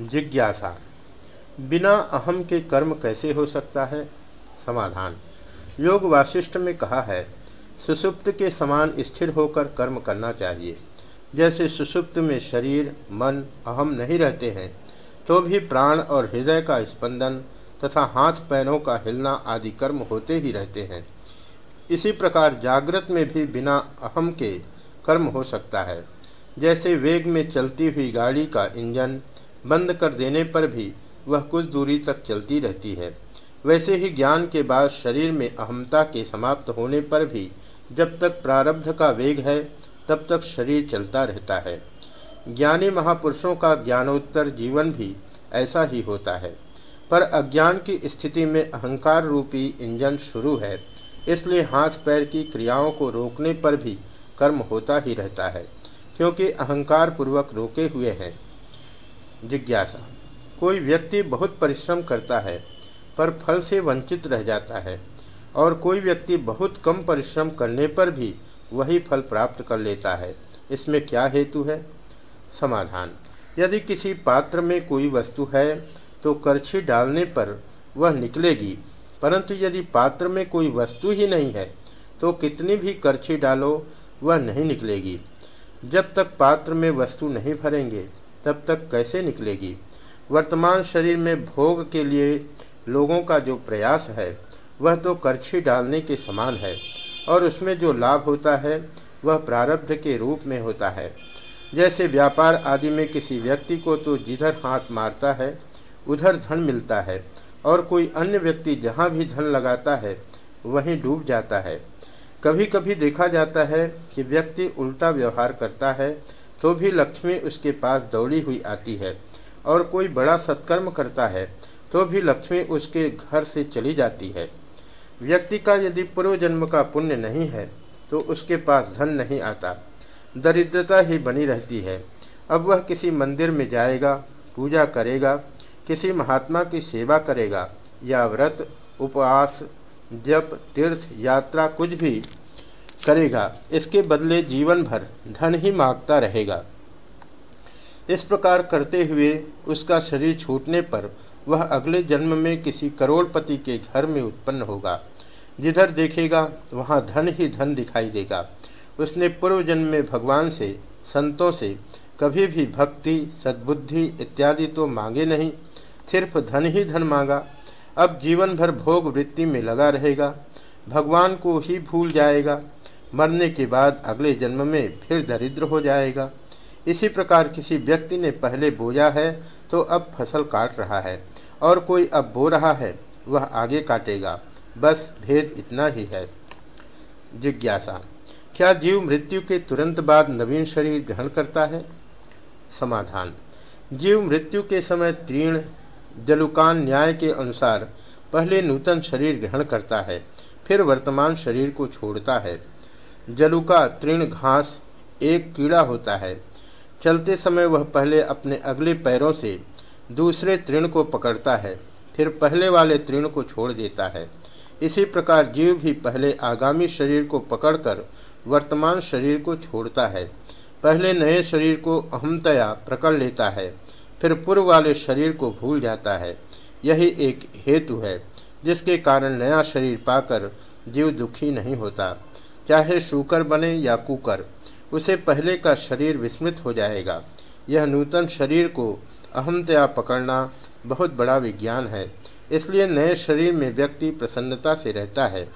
जिज्ञासा। बिना अहम के कर्म कैसे हो सकता है? समाधान। योग वाशिष्ठ में कहा है, सुसुप्त के समान स्थिर होकर कर्म करना चाहिए। जैसे सुसुप्त में शरीर, मन अहम नहीं रहते हैं तो भी प्राण और हृदय का स्पंदन तथा हाथ पैरों का हिलना आदि कर्म होते ही रहते हैं। इसी प्रकार जागृत में भी बिना अहम के कर्म हो सकता है। जैसे वेग में चलती हुई गाड़ी का इंजन बंद कर देने पर भी वह कुछ दूरी तक चलती रहती है। वैसे ही ज्ञान के बाद शरीर में अहमता के समाप्त होने पर भी जब तक प्रारब्ध का वेग है, तब तक शरीर चलता रहता है। ज्ञानी महापुरुषों का ज्ञानोत्तर जीवन भी ऐसा ही होता है। पर अज्ञान की स्थिति में अहंकार रूपी इंजन शुरू है, इसलिए हाथ पैर की क्रियाओं को रोकने पर भी कर्म होता ही रहता है, क्योंकि अहंकार पूर्वक रोके हुए हैं। जिज्ञासा। कोई व्यक्ति बहुत परिश्रम करता है, पर फल से वंचित रह जाता है, और कोई व्यक्ति बहुत कम परिश्रम करने पर भी वही फल प्राप्त कर लेता है, इसमें क्या हेतु है? समाधान। यदि किसी पात्र में कोई वस्तु है तो करछी डालने पर वह निकलेगी, परंतु यदि पात्र में कोई वस्तु ही नहीं है तो कितनी भी करछी डालो, वह नहीं निकलेगी। जब तक पात्र में वस्तु नहीं भरेंगे तब तक कैसे निकलेगी? वर्तमान शरीर में भोग के लिए लोगों का जो प्रयास है, वह तो करछी डालने के समान है, और उसमें जो लाभ होता है, वह प्रारब्ध के रूप में होता है। जैसे व्यापार आदि में किसी व्यक्ति को तो जिधर हाथ मारता है, उधर धन मिलता है, और कोई अन्य व्यक्ति जहाँ भी धन लगाता है, वहीं डूब जाता है। कभी कभी देखा जाता है कि व्यक्ति उल्टा व्यवहार करता है तो भी लक्ष्मी उसके पास दौड़ी हुई आती है और कोई बड़ा सत्कर्म करता है तो भी लक्ष्मी उसके घर से चली जाती है। व्यक्ति का यदि पूर्व जन्म का पुण्य नहीं है तो उसके पास धन नहीं आता। दरिद्रता ही बनी रहती है। अब वह किसी मंदिर में जाएगा, पूजा करेगा, किसी महात्मा की सेवा करेगा, या व्रत, उपवास, जप, तीर्थ, यात्रा, कुछ भी करेगा। इसके बदले जीवन भर धन ही माँगता रहेगा। इस प्रकार करते हुए उसका शरीर छूटने पर वह अगले जन्म में किसी करोड़पति के घर में उत्पन्न होगा। जिधर देखेगा, वहाँ धन ही धन दिखाई देगा। उसने पूर्व जन्म में भगवान से, संतों से कभी भी भक्ति, सद्बुद्धि इत्यादि तो मांगे नहीं, सिर्फ़ धन ही धन मांगा। अब जीवन भर भोग वृत्ति में लगा रहेगा। भगवान को ही भूल जाएगा। मरने के बाद अगले जन्म में फिर दरिद्र हो जाएगा। इसी प्रकार किसी व्यक्ति ने पहले बोया है तो अब फ़सल काट रहा है, और कोई अब बो रहा है, वह आगे काटेगा। बस भेद इतना ही है। जिज्ञासा, क्या जीव मृत्यु के तुरंत बाद नवीन शरीर ग्रहण करता है? समाधान, जीव मृत्यु के समय तीर्ण, जलुकान न्याय के अनुसार पहले नूतन शरीर ग्रहण करता है, फिर वर्तमान शरीर को छोड़ता है। जलुका तृण घास एक कीड़ा होता है। चलते समय वह पहले अपने अगले पैरों से दूसरे तृण को पकड़ता है, फिर पहले वाले तृण को छोड़ देता है। इसी प्रकार जीव भी पहले आगामी शरीर को पकड़कर वर्तमान शरीर को छोड़ता है। पहले नए शरीर को अहमतया पकड़ लेता है, फिर पूर्व वाले शरीर को भूल जाता है। यही एक हेतु है, जिसके कारण नया शरीर पाकर जीव दुखी नहीं होता। चाहे शूकर बने या कुकर, उसे पहले का शरीर विस्मृत हो जाएगा। यह नूतन शरीर को अहमतया पकड़ना बहुत बड़ा विज्ञान है, इसलिए नए शरीर में व्यक्ति प्रसन्नता से रहता है।